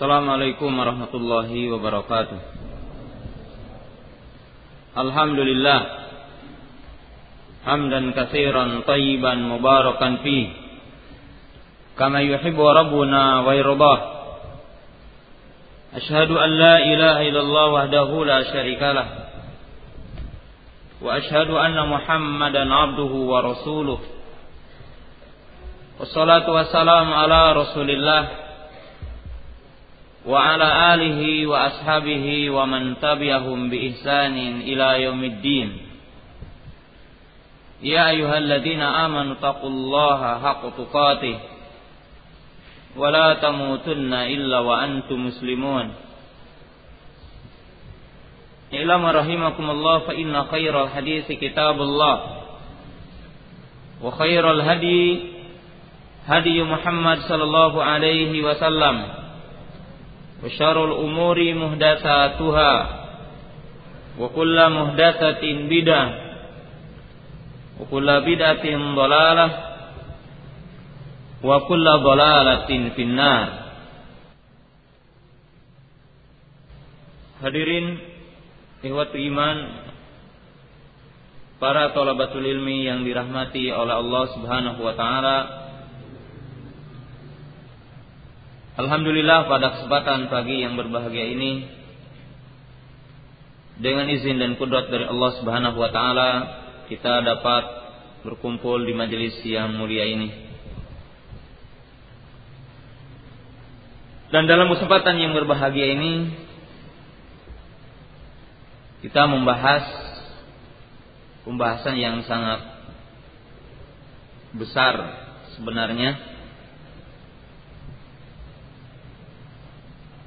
Assalamualaikum warahmatullahi wabarakatuh. Alhamdulillah. Hamdan katsiran tayyiban mubarakan fi. Kama yuhibbu rabbuna wa yardah. Ashhadu an la ilaha illallah wahdahu la syarika lah. Wa ashhadu anna Muhammadan abduhu wa rasuluh. Wassalatu wassalamu ala Rasulillah وعلى آله وأصحابه ومن تبعهم بإحسان إلى يوم الدين. يا أيها الذين آمنوا اتقوا الله حق تقاته ولا تموتن إلا وأنتم مسلمون. اعلم رحمكم الله فإن خير الحديث كتاب الله وخير الهدي هدي محمد صلى الله عليه وسلم. وشر الأمور مهدثاتها وكل مهدثة بدعة وكل بدعة ضلالة وكل ضلالة في النار Hadirin ihwatu iman para talabatul ilmi yang dirahmati oleh Allah Subhanahu wa taala Alhamdulillah pada kesempatan pagi yang berbahagia ini dengan izin dan kudrat dari Allah Subhanahu wa taala kita dapat berkumpul di majelis yang mulia ini. Dan dalam kesempatan yang berbahagia ini kita membahas pembahasan yang sangat besar sebenarnya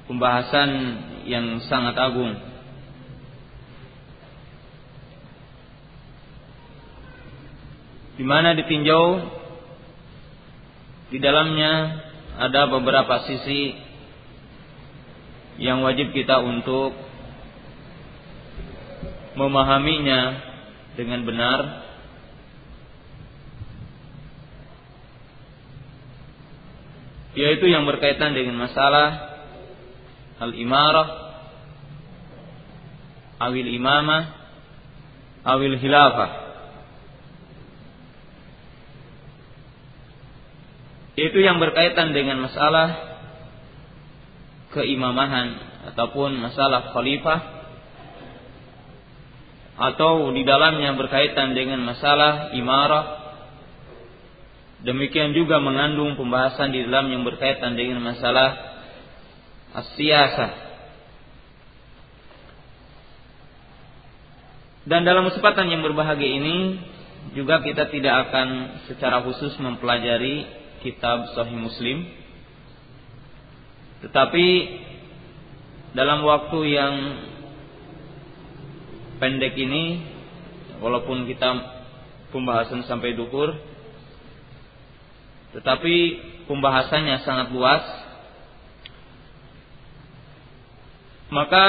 pembahasan yang sangat agung. Di mana ditinjau di dalamnya ada beberapa sisi yang wajib kita untuk memahaminya dengan benar yaitu yang berkaitan dengan masalah al-imarah awil imamah awil hilafah itu yang berkaitan dengan masalah keimamahan ataupun masalah khalifah atau di dalamnya berkaitan dengan masalah imarah. Demikian juga mengandung pembahasan di dalam yang berkaitan dengan masalah as-siyasah. Dan dalam kesempatan yang berbahagia ini juga kita tidak akan secara khusus mempelajari kitab Sahih Muslim. Tetapi dalam waktu yang pendek ini walaupun kita pembahasan sampai dukur tetapi pembahasannya sangat luas maka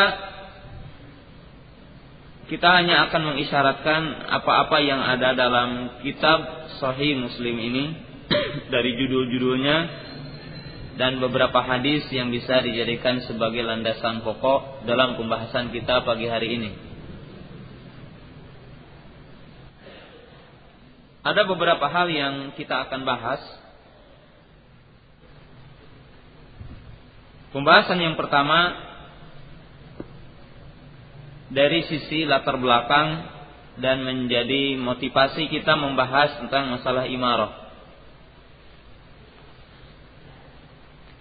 kita hanya akan mengisyaratkan apa-apa yang ada dalam kitab Sahih Muslim ini dari judul-judulnya dan beberapa hadis yang bisa dijadikan sebagai landasan pokok dalam pembahasan kita pagi hari ini. Ada beberapa hal yang kita akan bahas. Pembahasan yang pertama dari sisi latar belakang dan menjadi motivasi kita membahas tentang masalah imarah.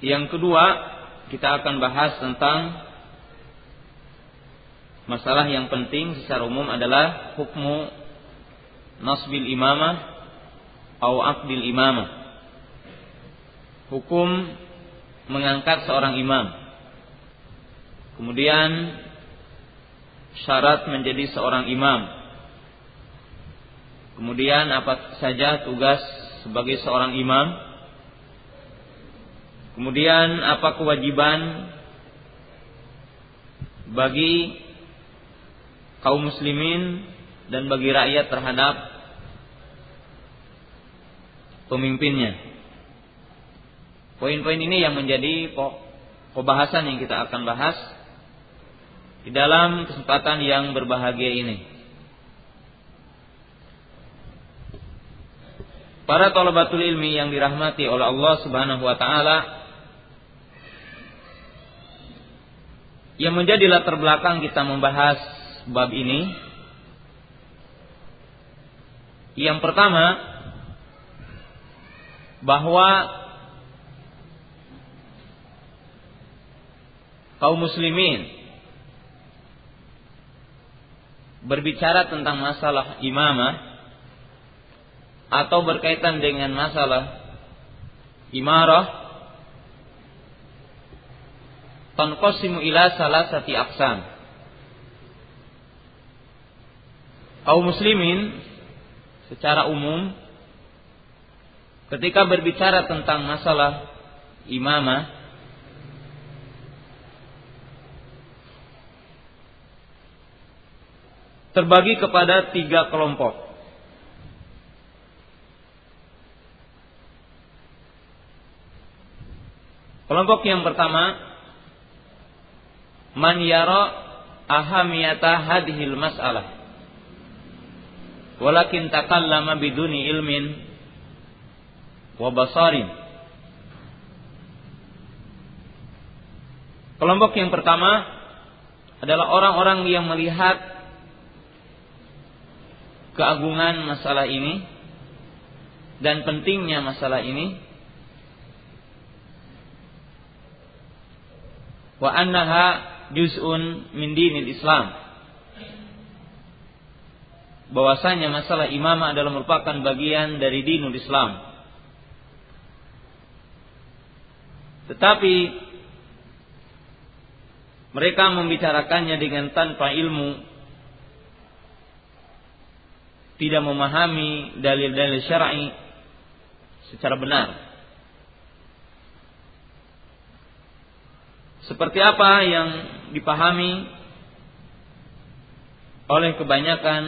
Yang kedua, kita akan bahas tentang masalah yang penting secara umum adalah hukmu nasbil imamah atau akdil imamah. Hukum mengangkat seorang imam. Kemudian syarat menjadi seorang imam. Kemudian apa saja tugas sebagai seorang imam? Kemudian apa kewajiban bagi kaum muslimin dan bagi rakyat terhadap pemimpinnya. Poin-poin ini yang menjadi pembahasan yang kita akan bahas di dalam kesempatan yang berbahagia ini. Para talabatul ilmi yang dirahmati oleh Allah Subhanahu wa taala yang menjadi latar belakang kita membahas bab ini yang pertama bahwa kaum muslimin berbicara tentang masalah imamah atau berkaitan dengan masalah imarah tanqasimu ila salasati aqsam. Kaum muslimin secara umum ketika berbicara tentang masalah imamah terbagi kepada tiga kelompok. Kelompok yang pertama, man yara ahamiyata hadhil mas'alah. Walakin takallama biduni ilmin wa basarin. Kelompok yang pertama adalah orang-orang yang melihat keagungan masalah ini dan pentingnya masalah ini. Wa annaha juz'un min dinil Islam. Bahwasanya masalah imamah adalah merupakan bagian dari dinul Islam. Tetapi mereka membicarakannya dengan tanpa ilmu tidak memahami dalil-dalil syar'i secara benar. Seperti apa yang dipahami oleh kebanyakan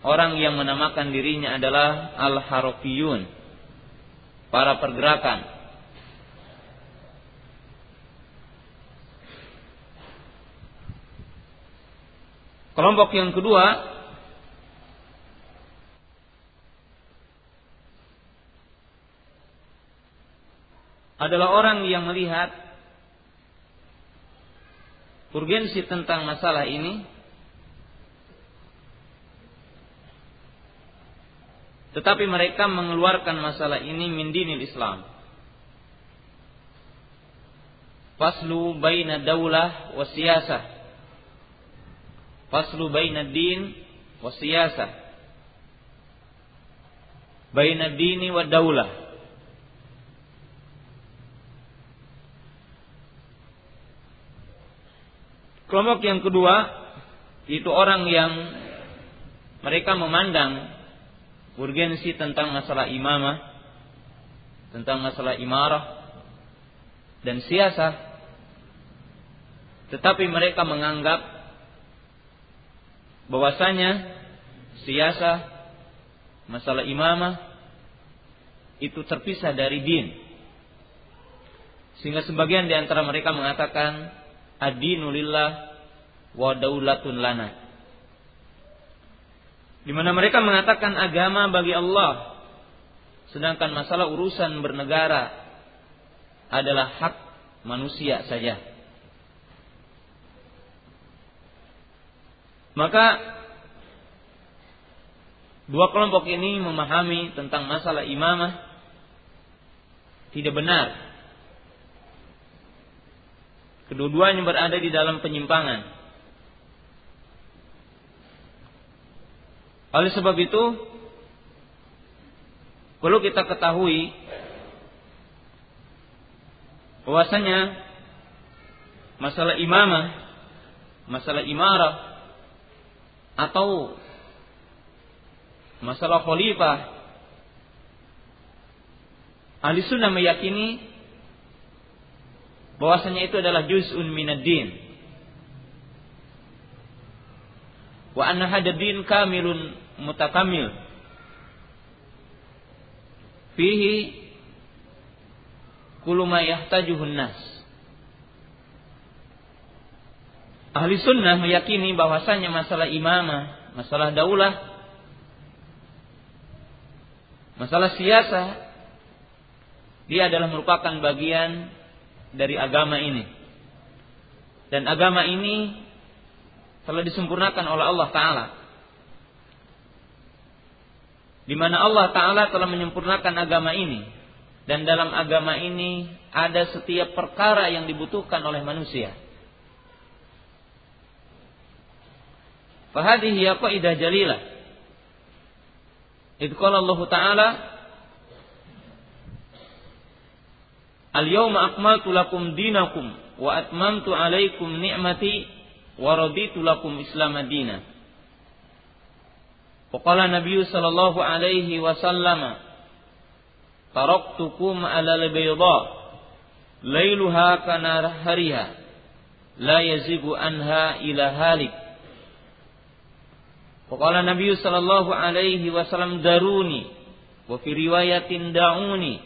orang yang menamakan dirinya adalah al-harokiyun, para pergerakan. Kelompok yang kedua adalah orang yang melihat urgensi tentang masalah ini tetapi mereka mengeluarkan masalah ini min dinil Islam. Faslu baina daulah wa siyasah. Faslu baina din wa siyasah. Baina dini wa daulah Kelompok yang kedua itu orang yang mereka memandang urgensi tentang masalah imamah, tentang masalah imarah dan siasah, tetapi mereka menganggap bahwasanya siasah, masalah imamah itu terpisah dari din. Sehingga sebagian di antara mereka mengatakan ad-dinu lillah wa daulatun lana. Di mana mereka mengatakan agama bagi Allah, sedangkan masalah urusan bernegara adalah hak manusia saja. Maka dua kelompok ini memahami tentang masalah imamah tidak benar Kedua-duanya berada di dalam penyimpangan. Oleh sebab itu, perlu kita ketahui bahwasanya masalah imamah, masalah imarah atau masalah khalifah Ahli sunnah meyakini bahwasanya itu adalah juz'un minad din. Wa anna hada din kamilun mutakamil. Fihi kullu ma yahtajuhun nas Ahli sunnah meyakini bahwasanya masalah imamah, masalah daulah, masalah siasa, dia adalah merupakan bagian dari agama ini. Dan agama ini telah disempurnakan oleh Allah Ta'ala. Di mana Allah Ta'ala telah menyempurnakan agama ini. Dan dalam agama ini ada setiap perkara yang dibutuhkan oleh manusia. Fahadihi ya qaidah jalilah. Qala Allah Ta'ala Al-yawma akmaltu lakum dinakum wa atmamtu alaikum ni'mati wa raditu lakum Islam madina. Wa qala Nabi sallallahu alaihi wasallam Taraktukum ala al-bayda lailuha kana hariha la yazigu anha ila halik Faqala Nabi sallallahu alaihi wasallam daruni wa fi riwayatin da'uni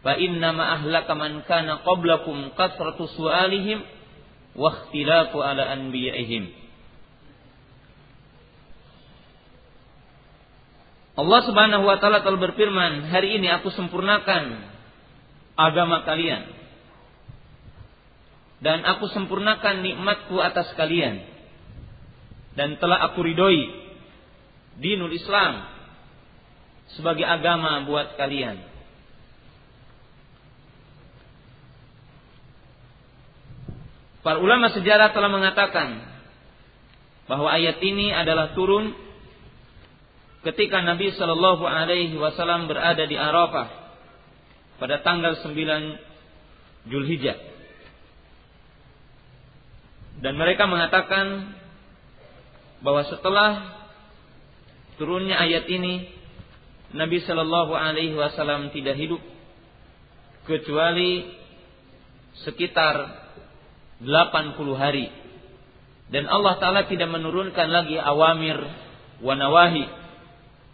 fa inna ma ahlaka man kana qablakum kasratu su'alihim wa ikhtilafu ala anbiya'ihim. Allah Subhanahu wa taala telah berfirman, "Hari ini aku sempurnakan agama kalian dan aku sempurnakan nikmatku atas kalian." dan telah aku ridhoi dinul Islam sebagai agama buat kalian. Para ulama sejarah telah mengatakan bahwa ayat ini adalah turun ketika Nabi Shallallahu Alaihi Wasallam berada di Arafah pada tanggal 9 Julhijjah. Dan mereka mengatakan bahwa setelah turunnya ayat ini Nabi Shallallahu Alaihi Wasallam tidak hidup kecuali sekitar 80 hari. Dan Allah Taala tidak menurunkan lagi awamir wanawahi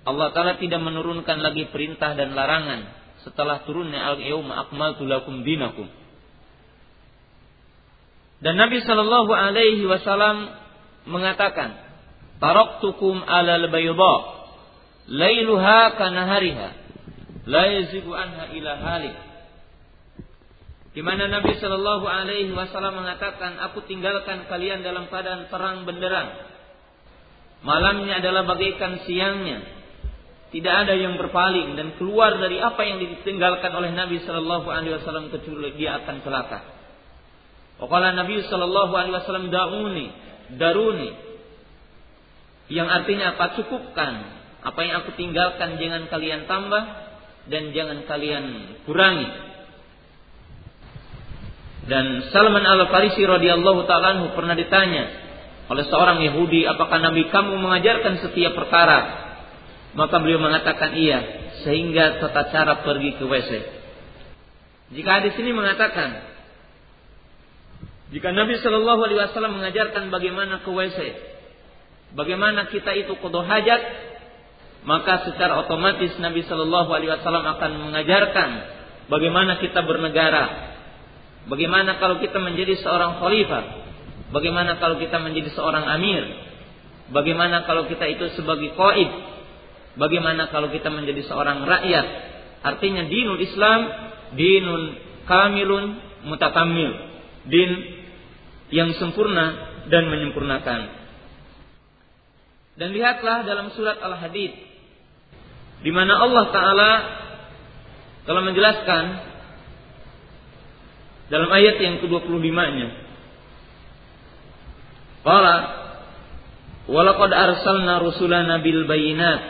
Allah Taala tidak menurunkan lagi perintah dan larangan. Setelah turunnya al-yauma akmaltu lakum dinakum. Dan Nabi Shallallahu Alaihi Wasallam mengatakan taraktukum alal bayda lailuha kanahariha la anha ila halik di mana Nabi Shallallahu Alaihi Wasallam mengatakan, aku tinggalkan kalian dalam keadaan terang benderang. Malamnya adalah bagaikan siangnya. Tidak ada yang berpaling dan keluar dari apa yang ditinggalkan oleh Nabi Shallallahu Alaihi Wasallam kecuali dia akan celaka. Wakala Nabi Shallallahu Alaihi Wasallam dauni, daruni, yang artinya apa? Cukupkan apa yang aku tinggalkan jangan kalian tambah dan jangan kalian kurangi. Dan Salman Al-Farisi radhiyallahu taala pernah ditanya oleh seorang Yahudi, "Apakah Nabi kamu mengajarkan setiap perkara?" Maka beliau mengatakan iya, sehingga tata cara pergi ke WC. Jika hadis ini mengatakan jika Nabi Shallallahu Alaihi Wasallam mengajarkan bagaimana ke WC, bagaimana kita itu kudu hajat, maka secara otomatis Nabi Shallallahu Alaihi Wasallam akan mengajarkan bagaimana kita bernegara, bagaimana kalau kita menjadi seorang khalifah, bagaimana kalau kita menjadi seorang amir, bagaimana kalau kita itu sebagai qaid, bagaimana kalau kita menjadi seorang rakyat. Artinya dinul Islam, dinun kamilun mutakamil, din yang sempurna dan menyempurnakan. Dan lihatlah dalam surat Al-Hadid di mana Allah taala telah menjelaskan dalam ayat yang ke-25-nya. Qala Walaqad arsalna rusulana bil bayinat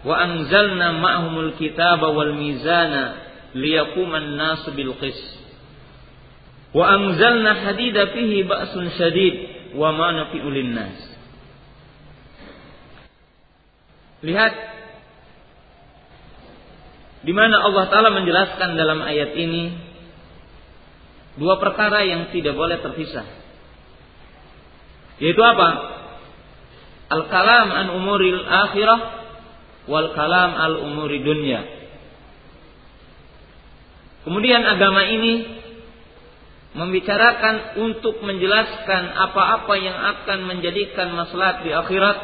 wa anzalna ma'humul kitaba wal mizana liyaquman nas bil qis wa anzalna hadida fihi ba'sun syadid wa manafi'ul nas Lihat di mana Allah Taala menjelaskan dalam ayat ini dua perkara yang tidak boleh terpisah. Yaitu apa? Al-kalam an umuril akhirah wal kalam al umuri dunya. Kemudian agama ini membicarakan untuk menjelaskan apa-apa yang akan menjadikan maslahat di akhirat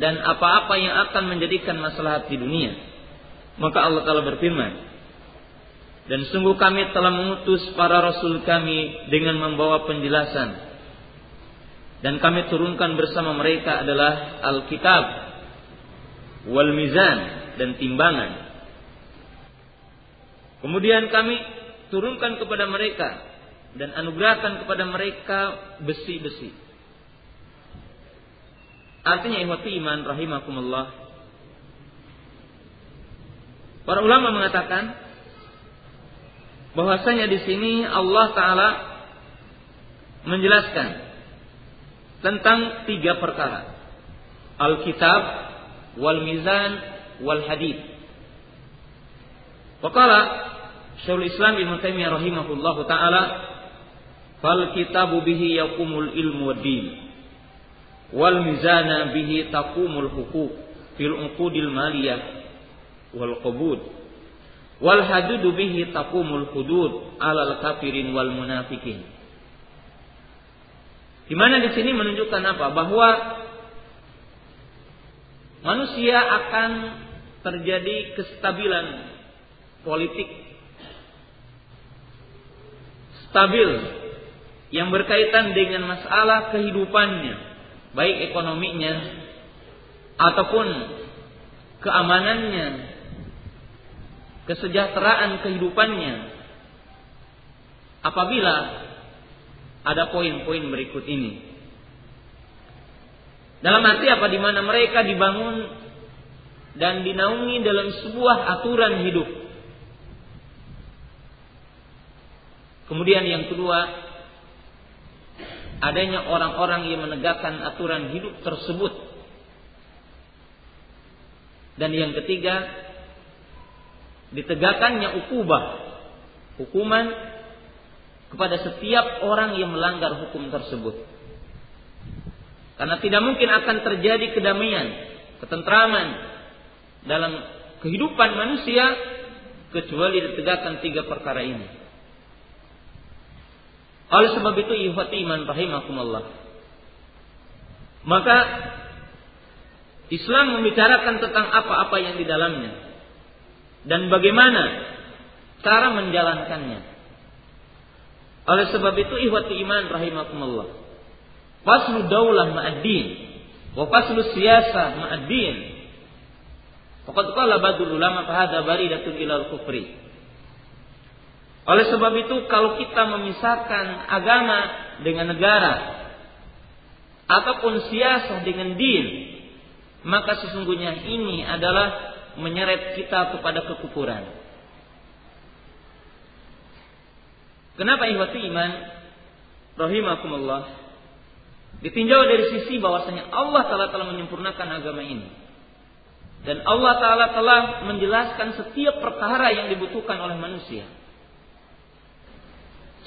dan apa-apa yang akan menjadikan maslahat di dunia. Maka Allah Ta'ala berfirman, dan sungguh kami telah mengutus para rasul kami dengan membawa penjelasan. Dan kami turunkan bersama mereka adalah Alkitab, wal mizan dan timbangan. Kemudian kami turunkan kepada mereka dan anugerahkan kepada mereka besi-besi. Artinya ihwati iman rahimakumullah. Para ulama mengatakan bahwasanya di sini Allah taala menjelaskan tentang tiga perkara. Alkitab, wal mizan, wal hadith. Waqala Syaikhul Islam Ibnu Taimiyah rahimahullahu taala fal kitabu bihi yakumul ilmu din wal mizana bihi taqumul huquq fil uqudil maliyah wal qubud wal hadudu bihi taqumul hudud alal kafirin wal munafikin. Di mana di sini menunjukkan apa? Bahwa manusia akan terjadi kestabilan politik. Stabil. Yang berkaitan dengan masalah kehidupannya, baik ekonominya ataupun keamanannya, kesejahteraan kehidupannya. Apabila ada poin-poin berikut ini. Dalam arti apa di mana mereka dibangun dan dinaungi dalam sebuah aturan hidup. Kemudian yang kedua, adanya orang-orang yang menegakkan aturan hidup tersebut. Dan yang ketiga, ditegakkannya ukubah, hukuman kepada setiap orang yang melanggar hukum tersebut. Karena tidak mungkin akan terjadi kedamaian, ketentraman dalam kehidupan manusia kecuali ditegakkan tiga perkara ini. Oleh sebab itu ihwati iman rahimakumullah. Maka Islam membicarakan tentang apa-apa yang di dalamnya dan bagaimana cara menjalankannya. Oleh sebab itu ihwati iman rahimakumullah. Faslu daulah ma'ad-din wa faslu siyasa ma'ad-din. Faqad qala badul ulama fahada baridatun ilal kufri. Oleh sebab itu kalau kita memisahkan agama dengan negara ataupun siasah dengan din, maka sesungguhnya ini adalah menyeret kita kepada kekufuran. Kenapa ihwati iman? Rahimakumullah. Ditinjau dari sisi bahwasanya Allah Ta'ala telah menyempurnakan agama ini. Dan Allah Ta'ala telah menjelaskan setiap perkara yang dibutuhkan oleh manusia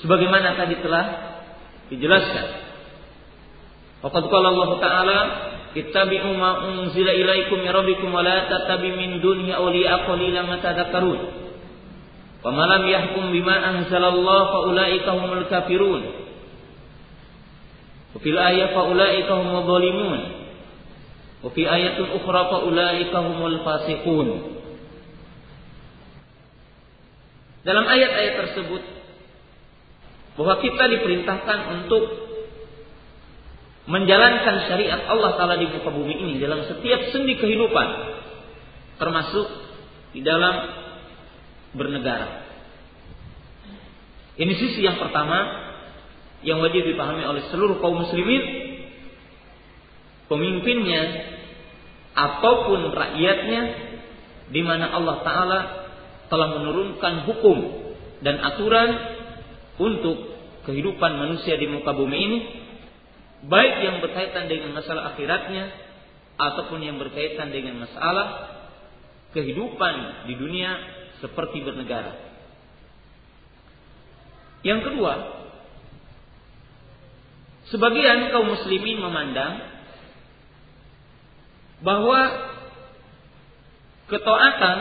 sebagaimana tadi telah dijelaskan. Qala Allah Ta'ala ittabi'u ma unzila ilaikum min rabbikum wa la tattabi min dunihi awliya qalilan ma tadhakkarun. Wa man lam yahkum bima anzalallah fa ulaika humul kafirun. Wa fil ayati fa ulaika humul zalimun. Wa fi ayatin ukhra fa ulaika humul fasiqun. Dalam ayat-ayat tersebut bahwa kita diperintahkan untuk menjalankan syariat Allah Ta'ala di muka bumi ini dalam setiap sendi kehidupan termasuk di dalam bernegara. Ini sisi yang pertama yang wajib dipahami oleh seluruh kaum muslimin pemimpinnya ataupun rakyatnya di mana Allah Ta'ala telah menurunkan hukum dan aturan untuk kehidupan manusia di muka bumi ini baik yang berkaitan dengan masalah akhiratnya ataupun yang berkaitan dengan masalah kehidupan di dunia seperti bernegara. Yang kedua, sebagian kaum muslimin memandang bahwa ketaatan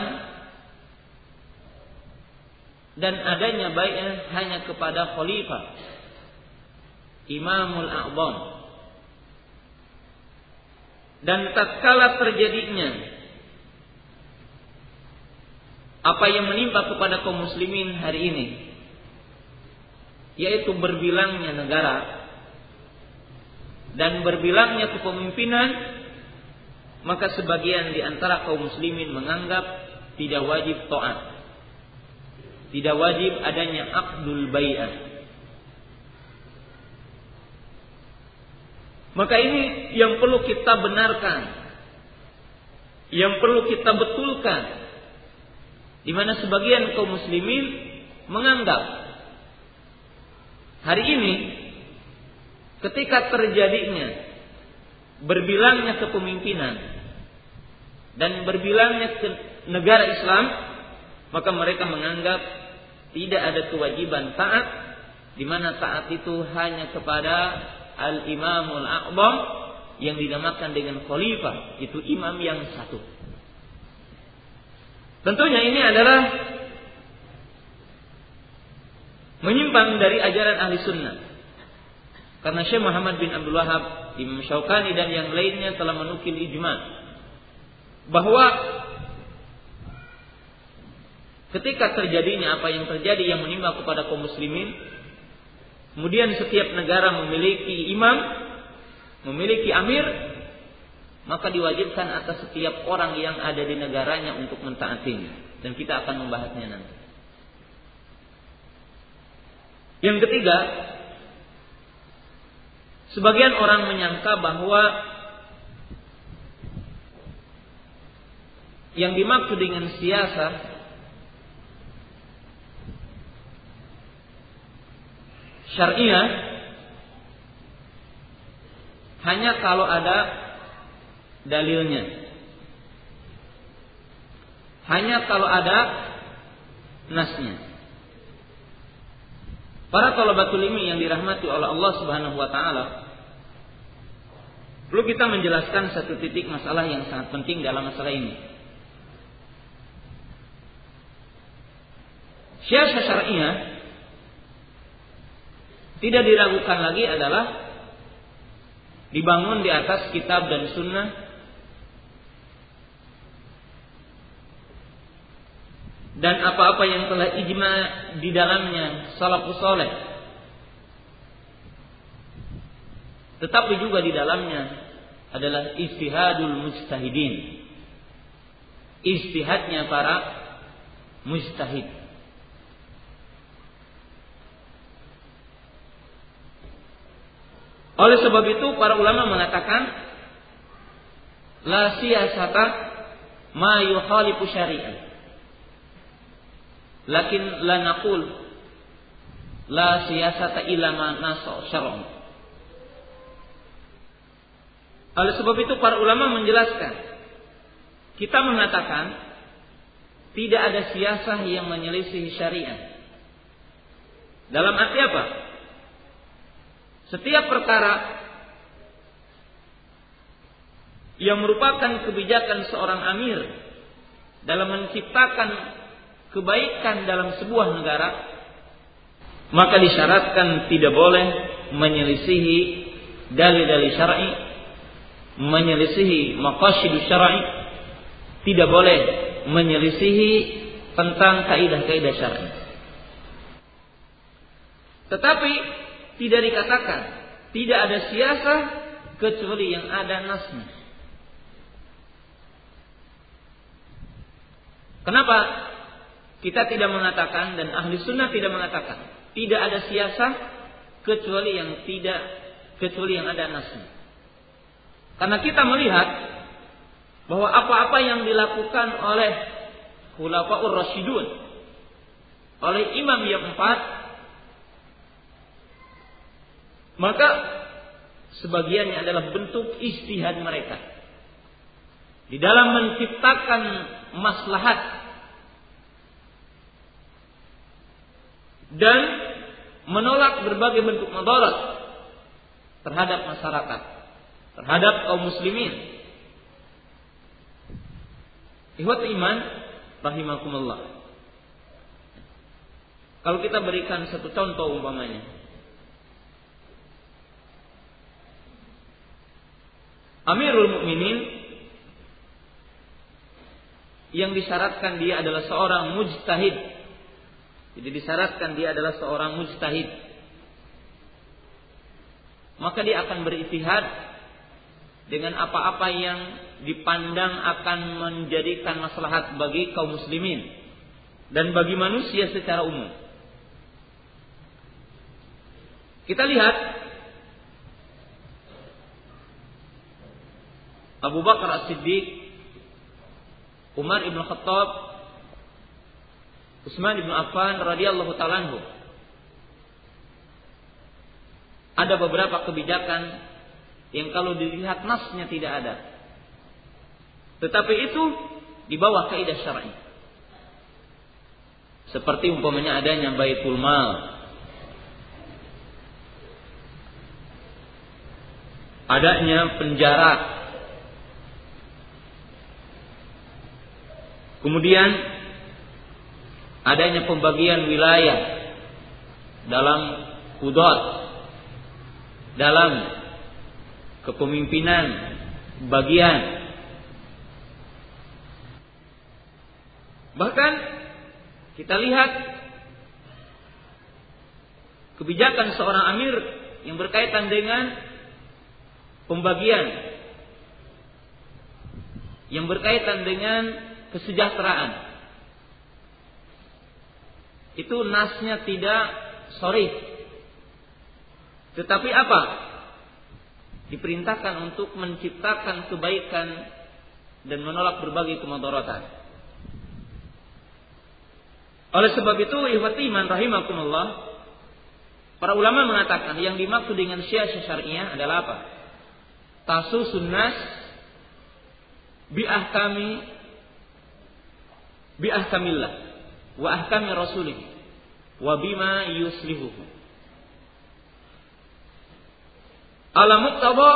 dan adanya bai'ah hanya kepada khalifah Imamul A'zam dan tatkala terjadinya apa yang menimpa kepada kaum muslimin hari ini yaitu berbilangnya negara dan berbilangnya kepemimpinan maka sebagian di antara kaum muslimin menganggap tidak wajib taat tidak wajib adanya akdul bai'ah. Maka ini yang perlu kita benarkan. Yang perlu kita betulkan. Di mana sebagian kaum muslimin menganggap hari ini ketika terjadinya berbilangnya kepemimpinan dan berbilangnya ke negara Islam maka mereka menganggap tidak ada kewajiban taat di mana taat itu hanya kepada al-imamul a'zam yang dinamakan dengan khalifah itu imam yang satu. Tentunya ini adalah menyimpang dari ajaran ahli sunnah. Karena Syekh Muhammad bin Abdul Wahab Imam Syaukani dan yang lainnya telah menukil ijma bahwa ketika terjadinya apa yang terjadi yang menimpa kepada kaum muslimin, kemudian setiap negara memiliki imam, memiliki amir, maka diwajibkan atas setiap orang yang ada di negaranya untuk mentaatinya. Dan kita akan membahasnya nanti. Yang ketiga, sebagian orang menyangka bahwa yang dimaksud dengan siasat syariah hanya kalau ada dalilnya. Hanya kalau ada nasnya. Para talabatul ilmi yang dirahmati oleh Allah Subhanahu wa taala perlu kita menjelaskan satu titik masalah yang sangat penting dalam masalah ini. Syiasat syariah tidak diragukan lagi adalah dibangun di atas kitab dan sunnah. Dan apa-apa yang telah ijma di dalamnya salafus soleh tetapi juga di dalamnya adalah istihadul mujtahidin. Istihadnya para mujtahid Oleh sebab itu para ulama mengatakan la siyasata ma yukhalifu syari'ah. Lakin la naqul la siyasata illa ma nasa. Oleh sebab itu para ulama menjelaskan kita mengatakan tidak ada siasah yang menyelisih syariat. Dalam arti apa? Setiap perkara yang merupakan kebijakan seorang amir dalam menciptakan kebaikan dalam sebuah negara, maka disyaratkan tidak boleh menyelisihi dalil-dalil syar'i, menyelisihi maqasidus syar'i, tidak boleh menyelisihi tentang kaidah-kaidah syar'i. Tetapi tidak dikatakan tidak ada siasa kecuali yang ada nasnya. Kenapa kita tidak mengatakan dan ahli sunnah tidak mengatakan tidak ada siasa kecuali yang tidak kecuali yang ada nasnya. Karena kita melihat bahwa apa-apa yang dilakukan oleh Khulafaur Rasyidun oleh imam yang empat maka sebagiannya adalah bentuk istihad mereka. Di dalam menciptakan maslahat dan menolak berbagai bentuk madarat terhadap masyarakat, terhadap kaum muslimin. Ihwat iman rahimakumullah. Kalau kita berikan satu contoh umpamanya. Amirul Mukminin yang disyaratkan dia adalah seorang mujtahid. Jadi disyaratkan dia adalah seorang mujtahid. Maka dia akan beritihad dengan apa-apa yang dipandang akan menjadikan maslahat bagi kaum muslimin dan bagi manusia secara umum. Kita lihat Abu Bakar As-Siddiq, Umar Ibn Khattab, Utsman Ibn Affan radhiyallahu taala Ada beberapa kebijakan yang kalau dilihat nasnya tidak ada. Tetapi itu di bawah kaidah syar'i. Seperti umpamanya adanya baitul mal. Adanya penjara. Kemudian adanya pembagian wilayah dalam kudot dalam kepemimpinan bagian. Bahkan kita lihat kebijakan seorang amir yang berkaitan dengan pembagian yang berkaitan dengan kesejahteraan. Itu nasnya tidak sorry. Tetapi apa? Diperintahkan untuk menciptakan kebaikan dan menolak berbagai kemudaratan. Oleh sebab itu, ihwati iman rahimakumullah, para ulama mengatakan yang dimaksud dengan syiah syariah adalah apa? Tasu sunnas bi ahkami bi ahkamillah wa ahkami rasulih wa bima yuslihuhu. Ala muqtada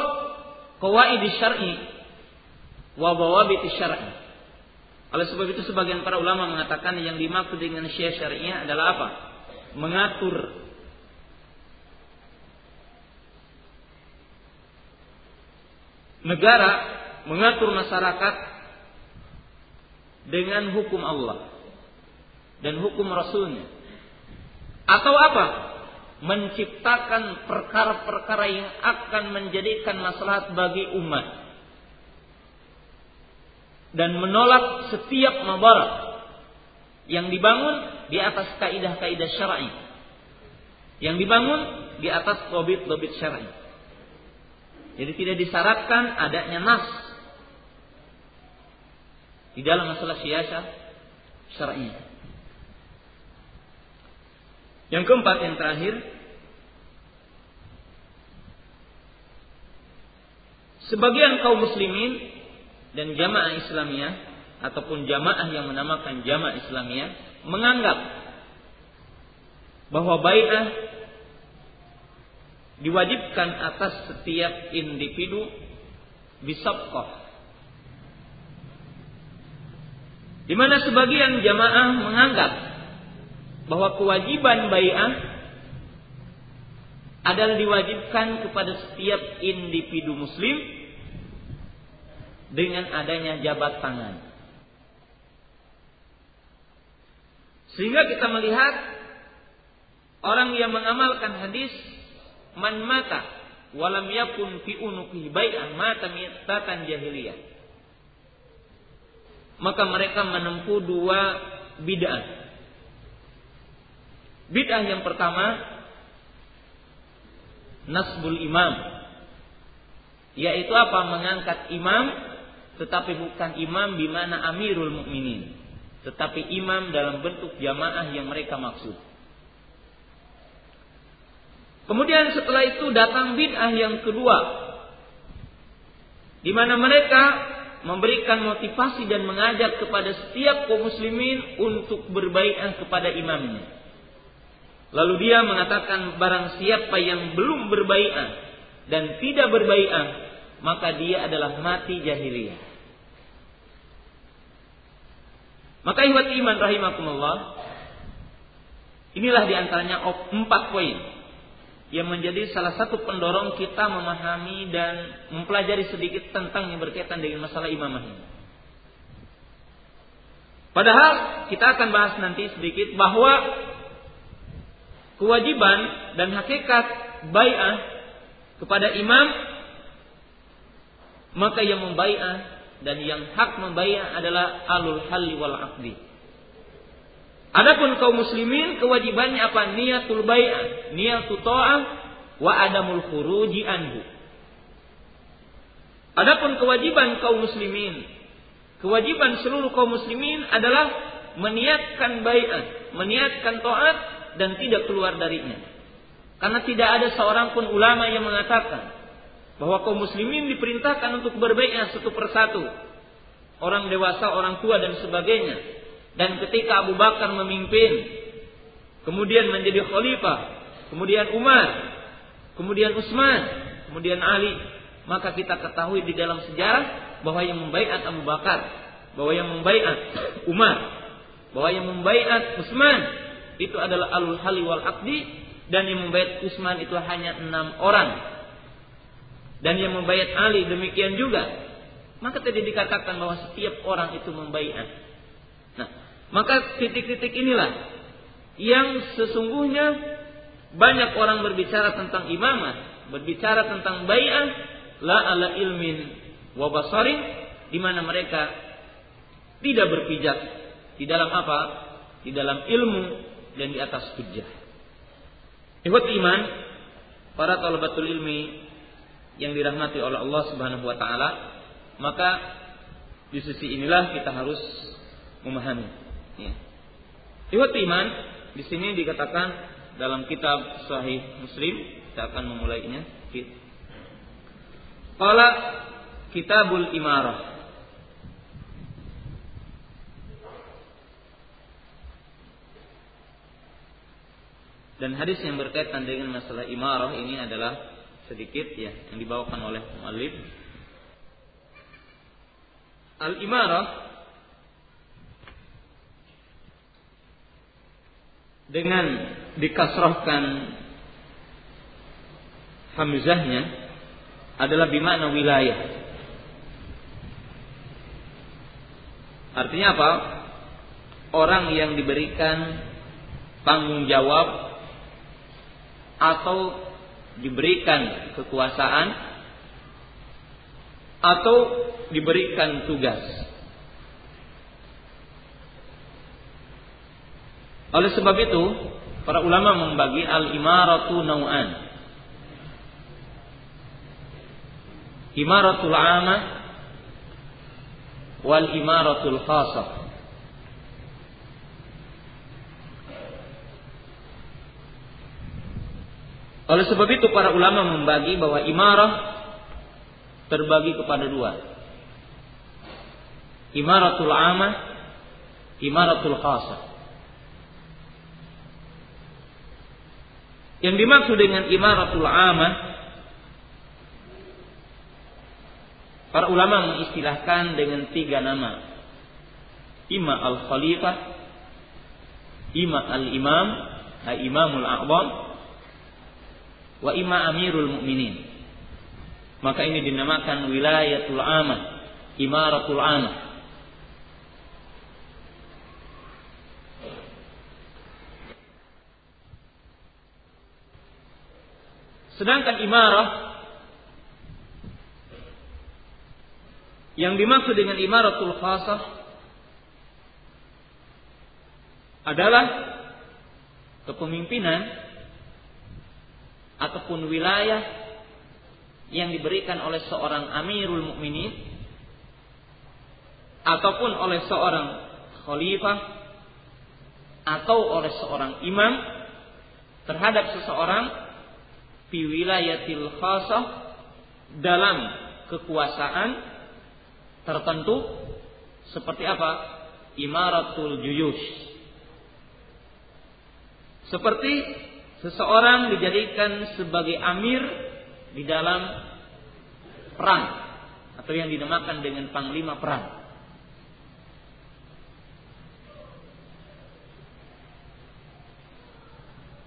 qawaid syar'i wa bawabit syar'i. Oleh sebab itu sebagian para ulama mengatakan yang dimaksud dengan syiah syariah adalah apa? Mengatur negara, mengatur masyarakat dengan hukum Allah dan hukum Rasulnya. Atau apa? Menciptakan perkara-perkara yang akan menjadikan maslahat bagi umat dan menolak setiap mabarat yang dibangun di atas kaidah-kaidah syar'i. Yang dibangun di atas lobit-lobit syar'i. Jadi tidak disyaratkan adanya nas di dalam masalah siasah syar'i. Yang keempat yang terakhir sebagian kaum muslimin dan jamaah Islamiyah ataupun jamaah yang menamakan jamaah Islamiyah menganggap bahwa bai'ah diwajibkan atas setiap individu bisabqah di mana sebagian jamaah menganggap bahwa kewajiban bai'ah adalah diwajibkan kepada setiap individu muslim dengan adanya jabat tangan. Sehingga kita melihat orang yang mengamalkan hadis man mata walam yakun fi unuqihi bai'an mata mitatan jahiliyah. Maka mereka menempuh dua bid'ah. Bid'ah yang pertama nasbul imam yaitu apa mengangkat imam tetapi bukan imam di mana amirul mukminin, tetapi imam dalam bentuk jamaah yang mereka maksud. Kemudian setelah itu datang bid'ah yang kedua, di mana mereka memberikan motivasi dan mengajak kepada setiap kaum muslimin untuk berbaikat kepada imamnya. Lalu dia mengatakan barang siapa yang belum berbaikat dan tidak berbaikat, maka dia adalah mati jahiliyah. Maka ihwat iman rahimakumullah. Inilah di antaranya empat poin yang menjadi salah satu pendorong kita memahami dan mempelajari sedikit tentang yang berkaitan dengan masalah imamah ini. Padahal kita akan bahas nanti sedikit bahwa kewajiban dan hakikat bai'ah kepada imam maka yang membai'ah dan yang hak membai'ah adalah alul halli wal aqdi. Adapun kaum muslimin kewajibannya apa? Niatul bai'ah, niatul ta'ah wa adamul khuruji anhu. Adapun kewajiban kaum muslimin, kewajiban seluruh kaum muslimin adalah meniatkan bai'ah, meniatkan taat dan tidak keluar darinya. Karena tidak ada seorang pun ulama yang mengatakan bahwa kaum muslimin diperintahkan untuk berbaikat satu persatu. Orang dewasa, orang tua dan sebagainya dan ketika Abu Bakar memimpin, kemudian menjadi khalifah, kemudian Umar, kemudian Utsman, kemudian Ali, maka kita ketahui di dalam sejarah bahwa yang membaiat Abu Bakar, bahwa yang membaiat Umar, bahwa yang membaiat Utsman itu adalah alul hali wal akdi dan yang membaiat Utsman itu hanya enam orang. Dan yang membaiat Ali demikian juga. Maka tadi dikatakan bahwa setiap orang itu membaiat maka titik-titik inilah yang sesungguhnya banyak orang berbicara tentang imamah, berbicara tentang bai'ah la ala ilmin wa basarin di mana mereka tidak berpijak di dalam apa? Di dalam ilmu dan di atas hujjah. Ikhwat iman, para talabatul ilmi yang dirahmati oleh Allah Subhanahu wa taala, maka di sisi inilah kita harus memahami Ya. Iman di sini dikatakan dalam kitab Sahih Muslim kita akan memulainya. Qala Kitabul Imarah Dan hadis yang berkaitan dengan masalah imarah ini adalah sedikit ya yang dibawakan oleh muallif. Al dengan dikasrahkan hamzahnya adalah bimakna wilayah. Artinya apa? Orang yang diberikan tanggung jawab atau diberikan kekuasaan atau diberikan tugas. Oleh sebab itu, para ulama membagi al-imaratu nau'an. Imaratul amah wal imaratul khasah. Oleh sebab itu para ulama membagi bahwa imarah terbagi kepada dua. Imaratul amah, imaratul khasah. Yang dimaksud dengan imaratul amah Para ulama mengistilahkan dengan tiga nama. Ima al-khalifah, ima al-imam, imamul a'zam, wa ima amirul mu'minin. Maka ini dinamakan wilayatul amah, imaratul amah. Sedangkan imarah yang dimaksud dengan imaratul khasah adalah kepemimpinan ataupun wilayah yang diberikan oleh seorang amirul mukminin ataupun oleh seorang khalifah atau oleh seorang imam terhadap seseorang fi wilayatil khasah dalam kekuasaan tertentu seperti apa? Imaratul juyush. Seperti seseorang dijadikan sebagai amir di dalam perang atau yang dinamakan dengan panglima perang.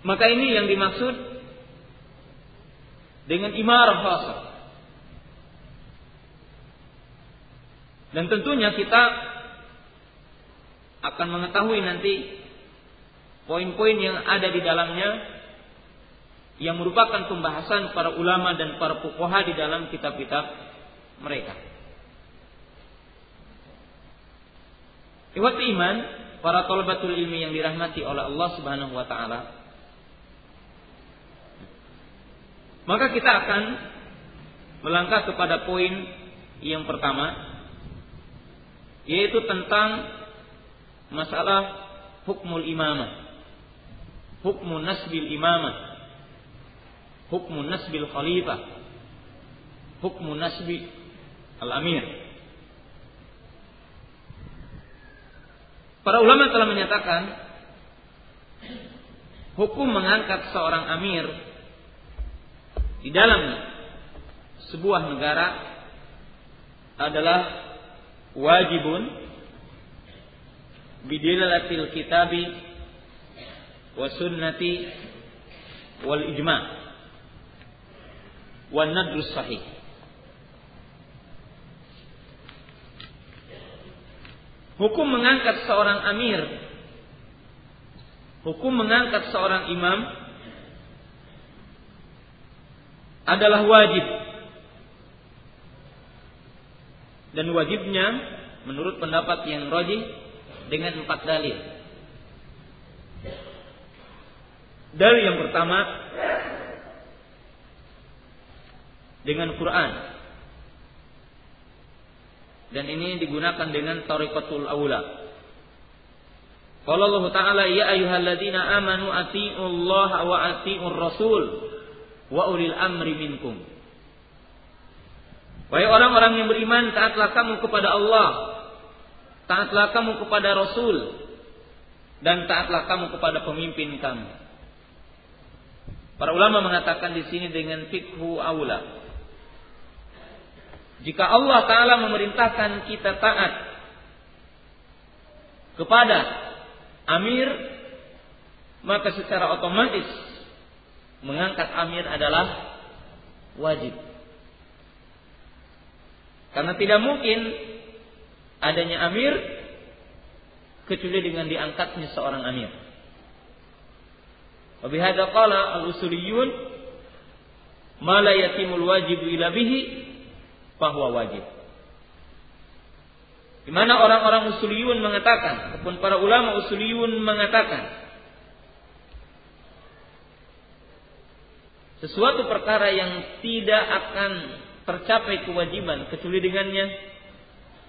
Maka ini yang dimaksud dengan imarah khasah. Dan tentunya kita akan mengetahui nanti poin-poin yang ada di dalamnya yang merupakan pembahasan para ulama dan para fuqaha di dalam kitab-kitab mereka. Iwat iman, para tolabatul ilmi yang dirahmati oleh Allah Subhanahu wa taala. Maka kita akan melangkah kepada poin yang pertama yaitu tentang masalah hukmul imamah. Hukmu nasbil imamah. Hukmu nasbil khalifah. Hukmu nasbi al-amir. Para ulama telah menyatakan hukum mengangkat seorang amir di dalam sebuah negara adalah wajibun bidilalatil kitabi wa sunnati wal ijma' wan nadrus sahih. Hukum mengangkat seorang amir, hukum mengangkat seorang imam adalah wajib. Dan wajibnya menurut pendapat yang rojih dengan empat dalil. Dalil yang pertama dengan Quran. Dan ini digunakan dengan tariqatul aula. Qala Allah Ta'ala ya ayyuhalladzina amanu atiiullaha wa atiiur rasul wa ulil amri minkum. Wahai orang-orang yang beriman, taatlah kamu kepada Allah, taatlah kamu kepada Rasul, dan taatlah kamu kepada pemimpin kamu. Para ulama mengatakan di sini dengan fikhu aula. Jika Allah Ta'ala memerintahkan kita taat kepada amir, maka secara otomatis mengangkat amir adalah wajib. Karena tidak mungkin adanya amir kecuali dengan diangkatnya seorang amir. Wabihada qala al-usuliyun ma la yatimul wajibu ila bihi bahwa wajib. Di mana orang-orang usuliyun mengatakan, ataupun para ulama usuliyun mengatakan, sesuatu perkara yang tidak akan tercapai kewajiban kecuali dengannya,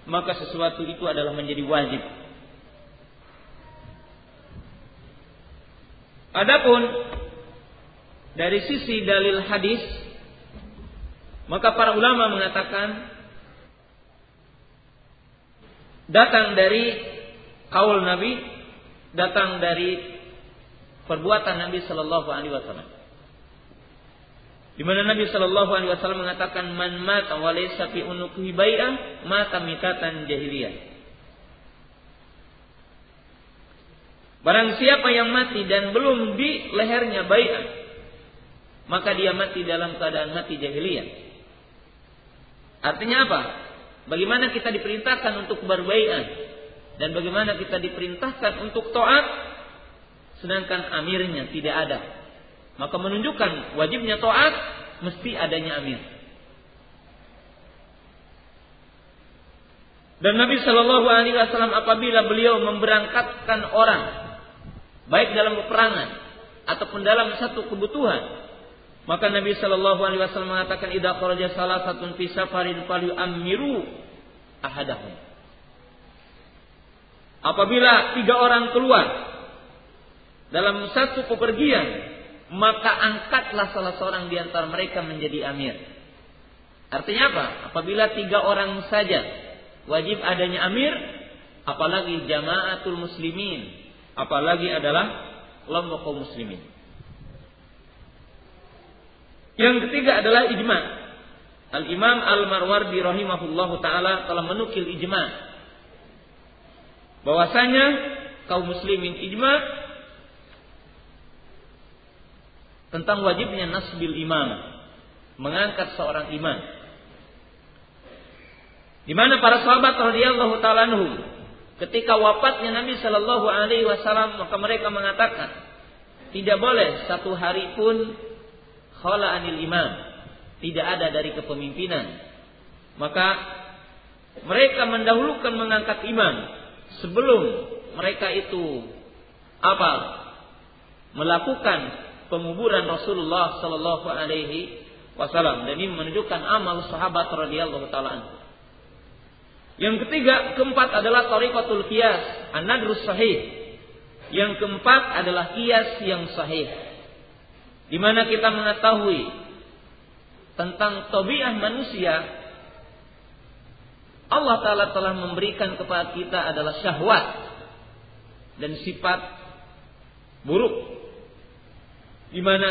maka sesuatu itu adalah menjadi wajib. Adapun dari sisi dalil hadis maka para ulama mengatakan datang dari kaul Nabi, datang dari perbuatan Nabi Shallallahu Alaihi Wasallam. Di mana Nabi Shallallahu Alaihi Wasallam mengatakan man mata walaysa fi bai'ah mata mitatan jahiliyah. Barang siapa yang mati dan belum di lehernya bai'ah, maka dia mati dalam keadaan mati jahiliyah. Artinya apa? Bagaimana kita diperintahkan untuk berbaikat dan bagaimana kita diperintahkan untuk taat sedangkan amirnya tidak ada. Maka menunjukkan wajibnya taat mesti adanya amir. Dan Nabi Shallallahu Alaihi Wasallam apabila beliau memberangkatkan orang baik dalam peperangan ataupun dalam satu kebutuhan maka Nabi Shallallahu Alaihi Wasallam mengatakan idza salah satu fi safarin amiru ahadahum. Apabila tiga orang keluar dalam satu pepergian, maka angkatlah salah seorang di antara mereka menjadi amir. Artinya apa? Apabila tiga orang saja wajib adanya amir, apalagi jamaatul muslimin, apalagi adalah kelompok kaum muslimin. Yang ketiga adalah ijma. Al-Imam Al-Marwardi rahimahullahu taala telah menukil ijma. Bahwasanya kaum muslimin ijma tentang wajibnya nasbil imam, mengangkat seorang imam. Di mana para sahabat radhiyallahu taala ketika wafatnya Nabi Shallallahu alaihi wasallam maka mereka mengatakan tidak boleh satu hari pun khala anil imam, tidak ada dari kepemimpinan. Maka mereka mendahulukan mengangkat imam sebelum mereka itu apa? melakukan penguburan Rasulullah sallallahu alaihi wasallam dan menunjukkan amal sahabat radhiyallahu taala Yang ketiga, keempat adalah tariqatul qiyas, an-nadrus sahih. Yang keempat adalah kias yang sahih. Di mana kita mengetahui tentang tabiat manusia Allah Ta'ala telah memberikan kepada kita adalah syahwat dan sifat buruk. Di mana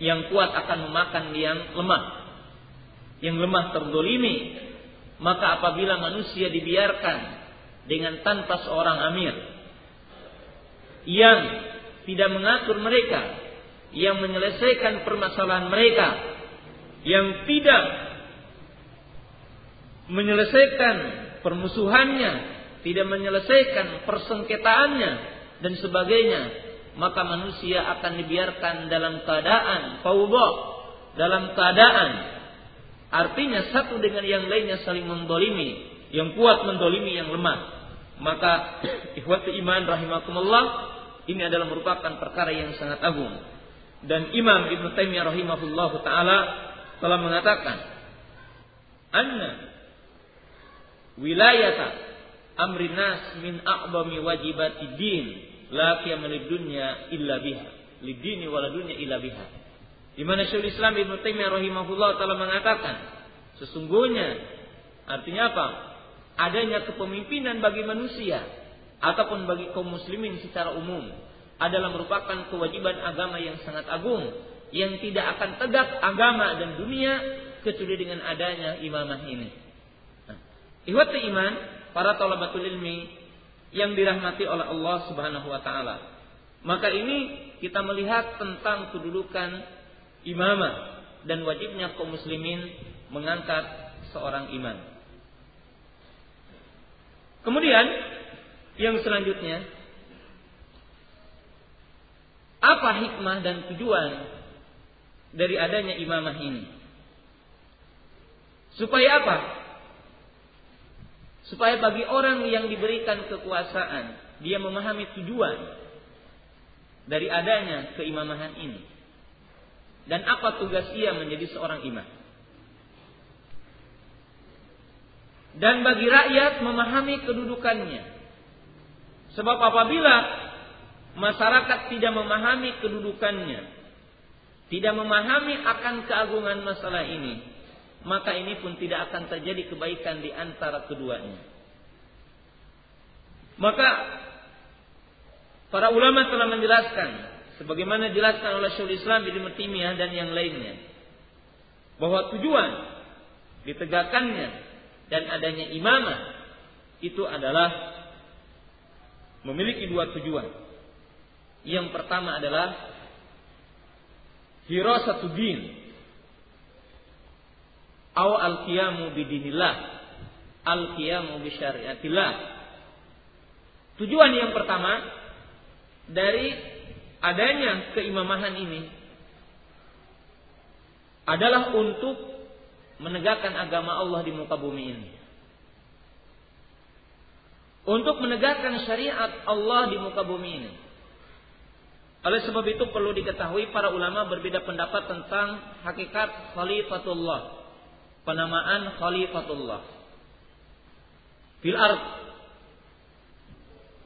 yang kuat akan memakan yang lemah. Yang lemah terdolimi. Maka apabila manusia dibiarkan dengan tanpa seorang amir. Yang tidak mengatur mereka. Yang menyelesaikan permasalahan mereka. Yang tidak menyelesaikan permusuhannya, tidak menyelesaikan persengketaannya dan sebagainya, maka manusia akan dibiarkan dalam keadaan fawdha, dalam keadaan artinya satu dengan yang lainnya saling mendolimi, yang kuat mendolimi yang lemah. Maka ikhwati iman rahimakumullah ini adalah merupakan perkara yang sangat agung. Dan Imam Ibn Taimiyah rahimahullah taala telah mengatakan anna wilayata amri nas min a'bami wajibati din la qiyam dunya illa biha. Lidini wala dunya illa biha. Di mana Syaikhul Islam Ibnu Taimiyah rahimahullah taala mengatakan sesungguhnya artinya apa? Adanya kepemimpinan bagi manusia ataupun bagi kaum muslimin secara umum adalah merupakan kewajiban agama yang sangat agung yang tidak akan tegak agama dan dunia kecuali dengan adanya imamah ini. Ihwati iman, para talabatul ilmi yang dirahmati oleh Allah Subhanahu wa taala. Maka ini kita melihat tentang kedudukan imamah dan wajibnya kaum muslimin mengangkat seorang imam. Kemudian yang selanjutnya apa hikmah dan tujuan dari adanya imamah ini? Supaya apa? Supaya bagi orang yang diberikan kekuasaan, dia memahami tujuan dari adanya keimamahan ini. Dan apa tugas ia menjadi seorang imam. Dan bagi rakyat memahami kedudukannya. Sebab apabila masyarakat tidak memahami kedudukannya, tidak memahami akan keagungan masalah ini, maka ini pun tidak akan terjadi kebaikan di antara keduanya. Maka para ulama telah menjelaskan sebagaimana dijelaskan oleh Syaikhul Islam Ibnu Taimiyah dan yang lainnya bahwa tujuan ditegakkannya dan adanya imamah itu adalah memiliki dua tujuan. Yang pertama adalah hirasatuddin, Au al-qiyamu bidinillah. Al-qiyamu bisyariatillah. Tujuan yang pertama dari adanya keimamahan ini adalah untuk menegakkan agama Allah di muka bumi ini. Untuk menegakkan syariat Allah di muka bumi ini. Oleh sebab itu perlu diketahui para ulama berbeda pendapat tentang hakikat khalifatullah penamaan Khalifatullah. Fil ard.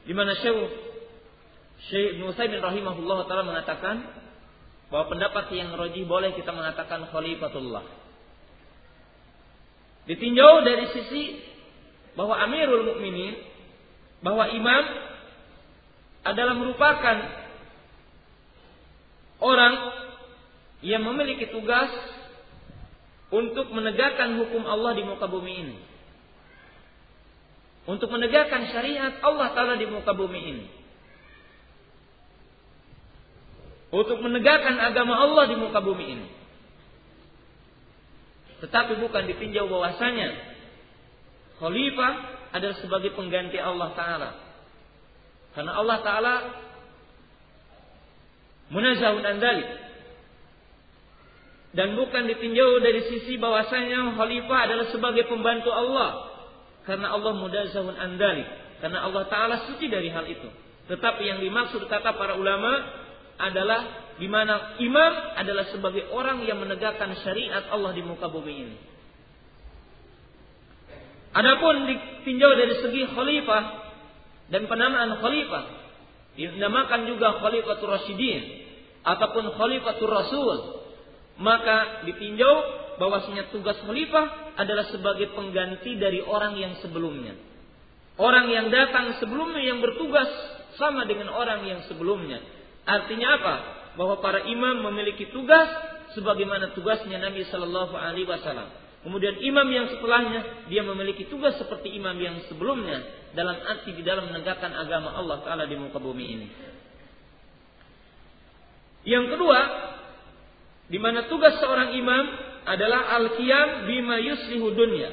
Di mana Syekh Syekh Ibnu rahimahullah taala mengatakan bahwa pendapat yang roji boleh kita mengatakan Khalifatullah. Ditinjau dari sisi bahwa Amirul Mukminin bahwa imam adalah merupakan orang yang memiliki tugas untuk menegakkan hukum Allah di muka bumi ini. Untuk menegakkan syariat Allah Ta'ala di muka bumi ini. untuk menegakkan agama Allah di muka bumi ini. Tetapi bukan ditinjau bahwasanya khalifah adalah sebagai pengganti Allah Ta'ala. Karena Allah Ta'ala munazahun andalik. Dan bukan ditinjau dari sisi bahwasanya khalifah adalah sebagai pembantu Allah. Karena Allah munazahun andalik. Karena Allah Ta'ala suci dari hal itu. Tetapi yang dimaksud kata para ulama adalah di mana imam adalah sebagai orang yang menegakkan syariat Allah di muka bumi ini. Adapun ditinjau dari segi khalifah dan penamaan khalifah dinamakan juga khalifatul rasyidin ataupun khalifatul rasul maka ditinjau bahwasanya tugas khalifah adalah sebagai pengganti dari orang yang sebelumnya. Orang yang datang sebelumnya yang bertugas sama dengan orang yang sebelumnya. Artinya apa? Bahwa para imam memiliki tugas sebagaimana tugasnya Nabi Shallallahu Alaihi Wasallam. Kemudian imam yang setelahnya dia memiliki tugas seperti imam yang sebelumnya dalam arti di dalam menegakkan agama Allah Taala di muka bumi ini. Yang kedua, di mana tugas seorang imam adalah al-qiyam bima yuslihu dunya.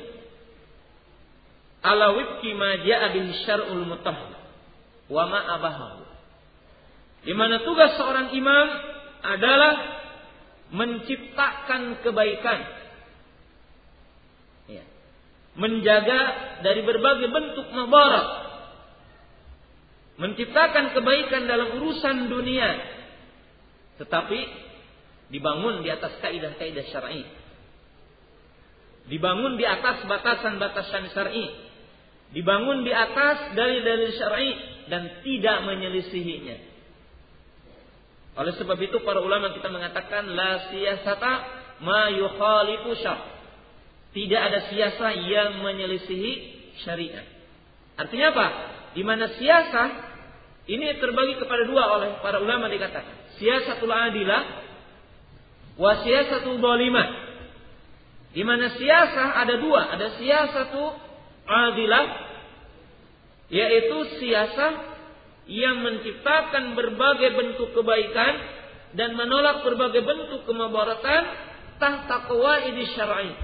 Ala wifki ma ja'a bihi syar'ul mutahhar wa ma abahahu. Di mana tugas seorang imam adalah menciptakan kebaikan. Ya. Menjaga dari berbagai bentuk mabarak. Menciptakan kebaikan dalam urusan dunia. Tetapi dibangun di atas kaidah-kaidah syar'i. Dibangun di atas batasan-batasan syar'i. Dibangun di atas dari dalil syar'i dan tidak menyelisihinya. Oleh sebab itu para ulama kita mengatakan la siyasata ma yukhalifu. Tidak ada siasa yang menyelisihi syariat. Artinya apa? Di mana siasa ini terbagi kepada dua oleh para ulama dikatakan. Siasatul adilah wa zalimah. Di mana siasa ada dua, ada siasatul adilah yaitu siasa yang menciptakan berbagai bentuk kebaikan dan menolak berbagai bentuk kemabaratan tahta qawaid syar'i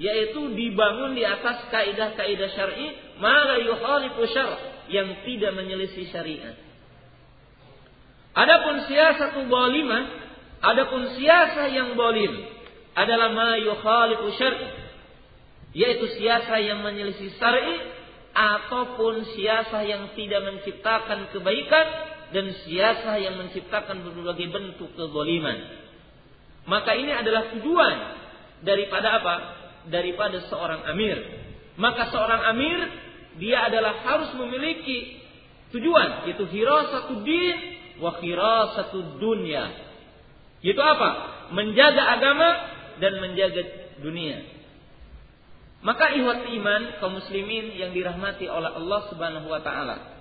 yaitu dibangun di atas kaidah-kaidah syar'i ma yukhalifu syar' yang tidak menyelisih syariat. Adapun siasatu zalimah, adapun siasa yang zalim adalah ma yukhalifu syar'i yaitu siasa yang menyelisih syar'i ataupun siasa yang tidak menciptakan kebaikan dan siasa yang menciptakan berbagai bentuk kezaliman. Maka ini adalah tujuan daripada apa? Daripada seorang amir. Maka seorang amir dia adalah harus memiliki tujuan yaitu satu din wa satu dunia. Itu apa? Menjaga agama dan menjaga dunia. Maka ihwat iman kaum muslimin yang dirahmati oleh Allah Subhanahu wa taala.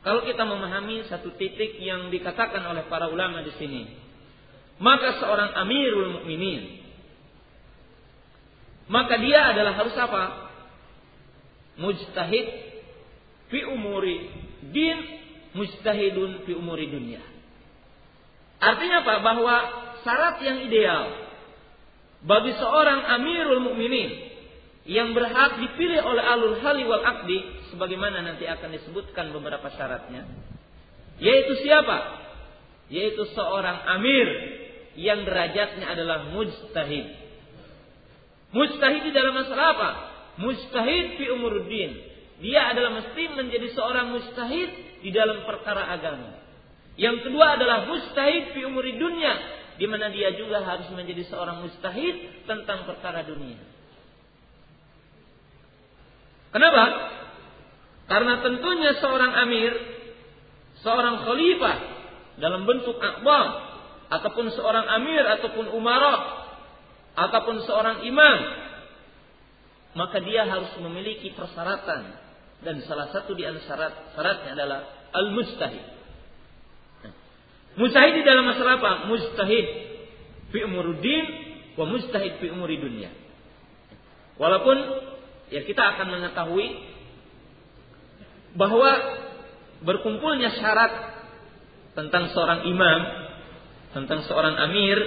Kalau kita memahami satu titik yang dikatakan oleh para ulama di sini, maka seorang amirul mukminin maka dia adalah harus apa? Mujtahid fi umuri din, mujtahidun fi umuri dunia. Artinya apa? Bahwa syarat yang ideal bagi seorang amirul mukminin yang berhak dipilih oleh alul hali wal akdi sebagaimana nanti akan disebutkan beberapa syaratnya yaitu siapa? Yaitu seorang amir yang derajatnya adalah mujtahid. Mujtahid di dalam masalah apa? Mujtahid fi umuruddin dia adalah mesti menjadi seorang mujtahid di dalam perkara agama yang kedua adalah mujtahid fi umuri dunia di mana dia juga harus menjadi seorang mujtahid tentang perkara dunia Kenapa? Karena tentunya seorang amir, seorang khalifah dalam bentuk akbar ataupun seorang amir ataupun umara ataupun seorang imam maka dia harus memiliki persyaratan dan salah satu di antara syarat syaratnya adalah al-mujtahid. Mujtahid di dalam masalah apa? Mujtahid fi umuruddin wa mujtahid fi umuri dunia. Walaupun ya kita akan mengetahui bahwa berkumpulnya syarat tentang seorang imam tentang seorang amir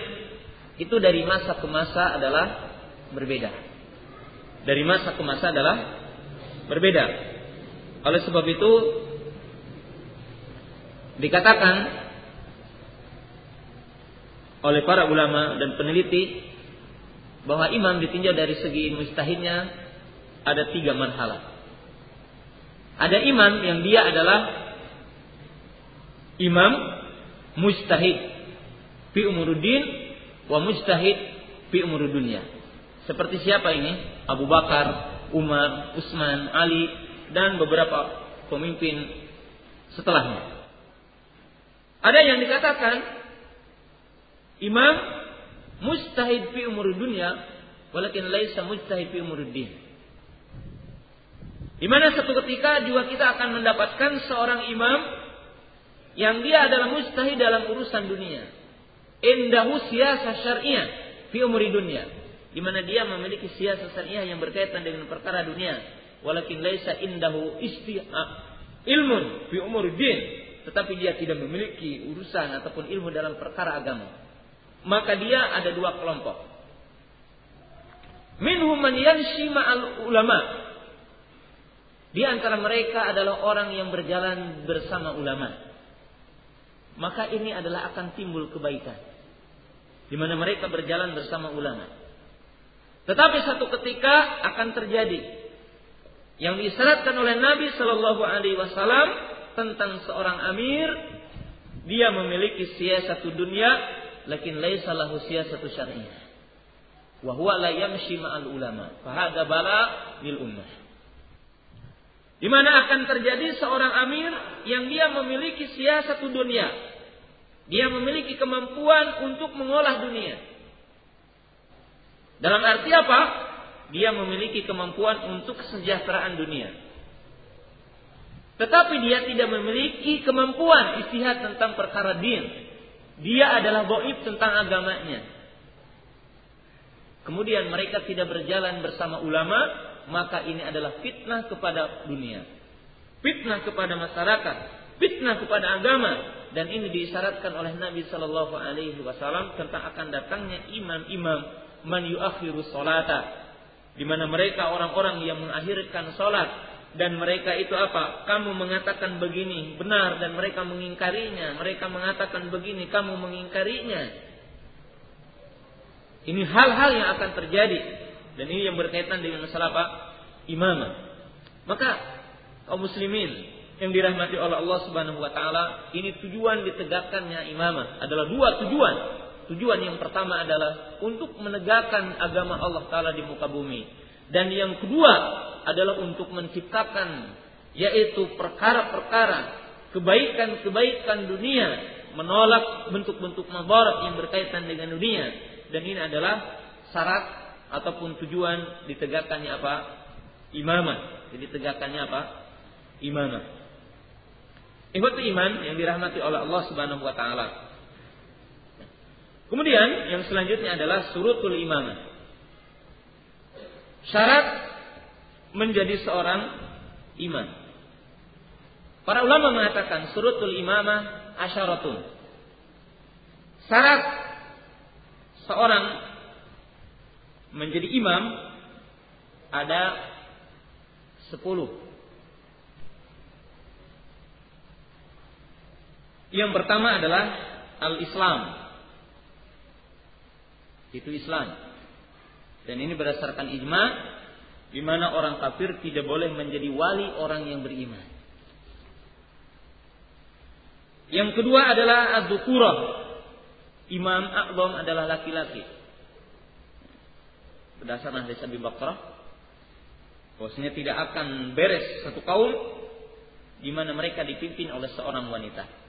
itu dari masa ke masa adalah berbeda. Dari masa ke masa adalah berbeda. Oleh sebab itu dikatakan oleh para ulama dan peneliti bahwa imam ditinjau dari segi mustahidnya ada tiga marhalah. Ada imam yang dia adalah imam mustahid fi umuruddin wa mustahid fi umurud dunia. Seperti siapa ini? Abu Bakar, Umar, Utsman, Ali dan beberapa pemimpin setelahnya. Ada yang dikatakan imam mustahid fi umur dunia walakin laisa mustahid fi umur din. Di mana satu ketika juga kita akan mendapatkan seorang imam yang dia adalah mustahid dalam urusan dunia. Indahu siyasa syariah fi umuri dunia. Di mana dia memiliki siyasa syariah yang berkaitan dengan perkara dunia. Walakin laisa indahu isti ilmun fi umur din. Tetapi dia tidak memiliki urusan ataupun ilmu dalam perkara agama maka dia ada dua kelompok. Minhum man yanshi ma'al ulama. Di antara mereka adalah orang yang berjalan bersama ulama. Maka ini adalah akan timbul kebaikan. Di mana mereka berjalan bersama ulama. Tetapi satu ketika akan terjadi yang disyaratkan oleh Nabi Shallallahu Alaihi Wasallam tentang seorang amir, dia memiliki siasatu dunia lakin laisa lahu siyasatu syar'iyyah. Wa huwa la yamshi ma'al ulama. Fahada bala lil ummah. Di mana akan terjadi seorang amir yang dia memiliki siasatu dunia. Dia memiliki kemampuan untuk mengolah dunia. Dalam arti apa? Dia memiliki kemampuan untuk kesejahteraan dunia. Tetapi dia tidak memiliki kemampuan istihad tentang perkara din. Dia adalah goib tentang agamanya. Kemudian mereka tidak berjalan bersama ulama, maka ini adalah fitnah kepada dunia. Fitnah kepada masyarakat, fitnah kepada agama dan ini disyaratkan oleh Nabi Shallallahu alaihi wasallam tentang akan datangnya imam-imam man yuakhiru salata di mana mereka orang-orang yang mengakhirkan salat dan mereka itu apa? Kamu mengatakan begini benar dan mereka mengingkarinya. Mereka mengatakan begini, kamu mengingkarinya. Ini hal-hal yang akan terjadi dan ini yang berkaitan dengan masalah apa? Imamah. Maka kaum muslimin yang dirahmati oleh Allah Subhanahu wa taala, ini tujuan ditegakkannya imamah adalah dua tujuan. Tujuan yang pertama adalah untuk menegakkan agama Allah taala di muka bumi. Dan yang kedua adalah untuk menciptakan yaitu perkara-perkara kebaikan-kebaikan dunia menolak bentuk-bentuk mabarat yang berkaitan dengan dunia. Dan ini adalah syarat ataupun tujuan ditegakkannya apa? Imamah. Jadi tegakkannya apa? Imamah. Ikhwatu iman yang dirahmati oleh Allah Subhanahu wa taala. Kemudian yang selanjutnya adalah surutul imamah. Syarat menjadi seorang imam. Para ulama mengatakan surutul imamah asyaratun. Syarat seorang menjadi imam ada sepuluh. Yang pertama adalah al-Islam. Itu Islam. Dan ini berdasarkan ijma di mana orang kafir tidak boleh menjadi wali orang yang beriman. Yang kedua adalah ad-dukurah. Imam A'zam adalah laki-laki. Berdasarkan hadis Abi Bakrah, bahwasanya tidak akan beres satu kaum di mana mereka dipimpin oleh seorang wanita.